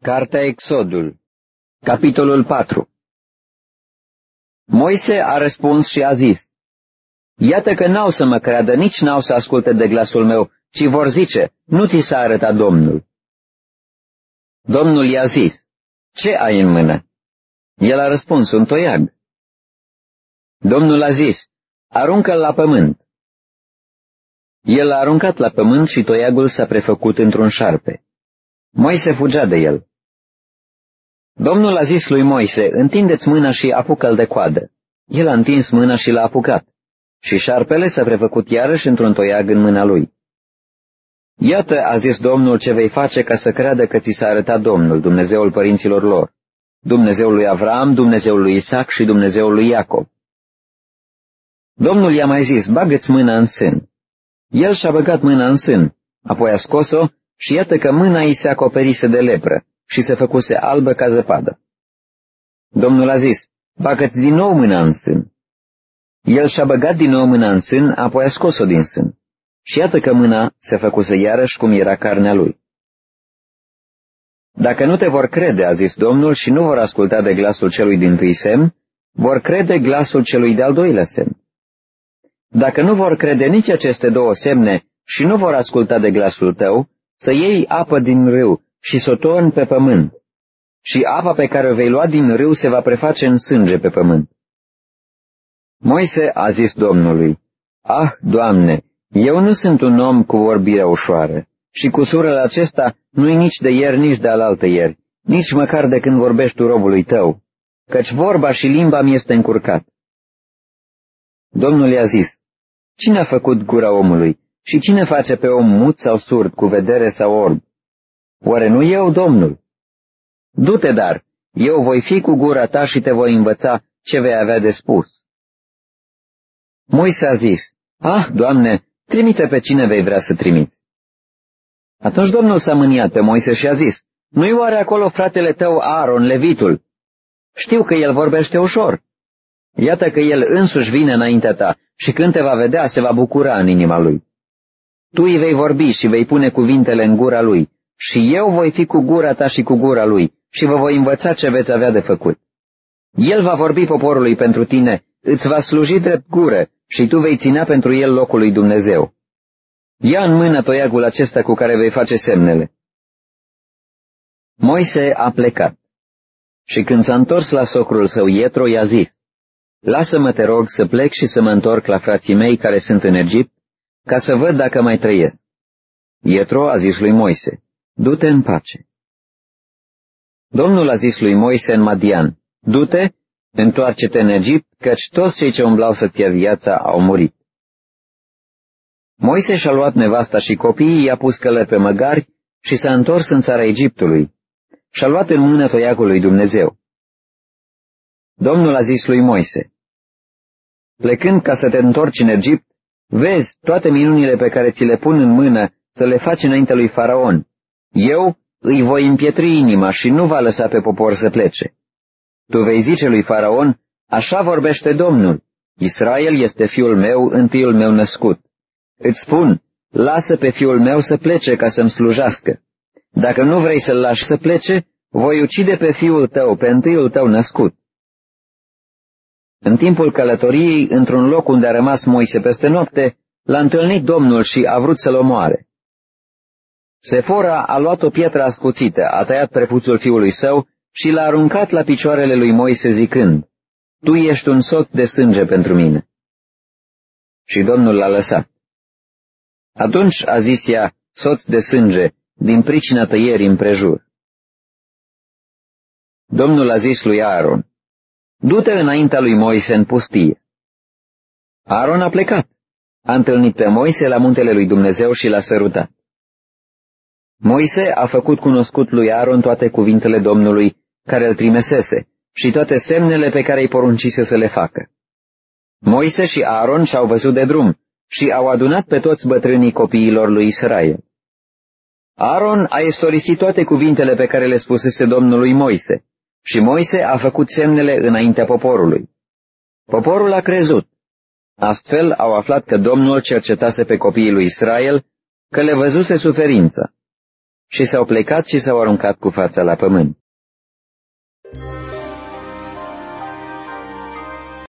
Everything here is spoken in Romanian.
Cartea Exodul Capitolul 4 Moise a răspuns și a zis, Iată că n-au să mă creadă, nici n-au să asculte de glasul meu, ci vor zice, nu ți s-a arătat Domnul. Domnul i-a zis, Ce ai în mână? El a răspuns, un toiag. Domnul a zis, aruncă-l la pământ. El a aruncat la pământ și toiagul s-a prefăcut într-un șarpe. Moise fugea de el. Domnul a zis lui Moise, întindeți mâna și apucă-l de coadă. El a întins mâna și l-a apucat. Și șarpele s-a prefăcut iarăși într-un toiag în mâna lui. Iată, a zis Domnul, ce vei face ca să creadă că ți s-a arătat Domnul, Dumnezeul părinților lor, Dumnezeul lui Avram, Dumnezeul lui Isaac și Dumnezeul lui Iacob. Domnul i-a mai zis, bagă-ți mâna în sân. El și-a băgat mâna în sân, apoi a scos-o și iată că mâna ei se acoperise de lepră și se făcuse albă ca zăpadă. Domnul a zis, bagă-ți din nou mâna în sân. El și-a băgat din nou mâna în sân, apoi a scos-o din sân. Și iată că mâna se făcuse iarăși cum era carnea lui. Dacă nu te vor crede, a zis Domnul, și nu vor asculta de glasul celui din tâi semn, vor crede glasul celui de-al doilea semn. Dacă nu vor crede nici aceste două semne și nu vor asculta de glasul tău, să iei apă din râu și să o torni pe pământ. Și apa pe care o vei lua din râu se va preface în sânge pe pământ. Moise a zis Domnului, Ah, Doamne, eu nu sunt un om cu vorbire ușoară și cu surul acesta nu-i nici de ieri, nici de alaltă ieri, nici măcar de când vorbești tu robului tău, căci vorba și limba mi este încurcat. Domnul i-a zis, Cine a făcut gura omului și cine face pe om mut sau surd, cu vedere sau orb? Oare nu eu, Domnul? Du-te, dar, eu voi fi cu gura ta și te voi învăța ce vei avea de spus. Moise a zis, Ah, Doamne, trimite pe cine vei vrea să trimit. Atunci Domnul s-a mâniat pe Moise și a zis, Nu-i oare acolo fratele tău Aaron, levitul? Știu că el vorbește ușor. Iată că el însuși vine înaintea ta și când te va vedea se va bucura în inima lui. Tu îi vei vorbi și vei pune cuvintele în gura lui și eu voi fi cu gura ta și cu gura lui și vă voi învăța ce veți avea de făcut. El va vorbi poporului pentru tine, îți va sluji drept gură și tu vei ținea pentru el locul lui Dumnezeu. Ia în mână toiagul acesta cu care vei face semnele. Moise a plecat și când s-a întors la socrul său Ietro, i-a zis, Lasă-mă, te rog, să plec și să mă întorc la frații mei care sunt în Egipt, ca să văd dacă mai trăiesc. Ietro a zis lui Moise, Du-te în pace. Domnul a zis lui Moise în Madian, Du-te, întoarce-te în Egipt, căci toți cei ce umblau să-ți ia viața au murit. Moise și-a luat nevasta și copiii, i-a pus călări pe măgari și s-a întors în țara Egiptului. Și-a luat în mână toiacul lui Dumnezeu. Domnul a zis lui Moise, Plecând ca să te întorci în Egipt, vezi toate minunile pe care ți le pun în mână să le faci înainte lui Faraon, eu îi voi împietri inima și nu va lăsa pe popor să plece. Tu vei zice lui Faraon, așa vorbește Domnul, Israel este fiul meu, întâiul meu născut. Îți spun, lasă pe fiul meu să plece ca să-mi slujească. Dacă nu vrei să-l lași să plece, voi ucide pe fiul tău, pe întâiul tău născut. În timpul călătoriei, într-un loc unde a rămas Moise peste noapte, l-a întâlnit Domnul și a vrut să-l omoare. Sefora a luat o pietră ascuțită, a tăiat prepuțul fiului său și l-a aruncat la picioarele lui Moise zicând, Tu ești un soț de sânge pentru mine. Și Domnul l-a lăsat. Atunci a zis ea, soț de sânge, din pricina tăierii împrejur. Domnul a zis lui Aaron, Du-te înaintea lui Moise în pustie. Aaron a plecat. A întâlnit pe Moise la muntele lui Dumnezeu și l-a sărutat. Moise a făcut cunoscut lui Aaron toate cuvintele Domnului care îl trimesese și toate semnele pe care îi poruncise să le facă. Moise și Aaron și-au văzut de drum și au adunat pe toți bătrânii copiilor lui Israel. Aaron a istorisit toate cuvintele pe care le spusese Domnului Moise și Moise a făcut semnele înaintea poporului. Poporul a crezut. Astfel au aflat că Domnul cercetase pe copiii lui Israel, că le văzuse suferința Și s-au plecat și s-au aruncat cu fața la pământ.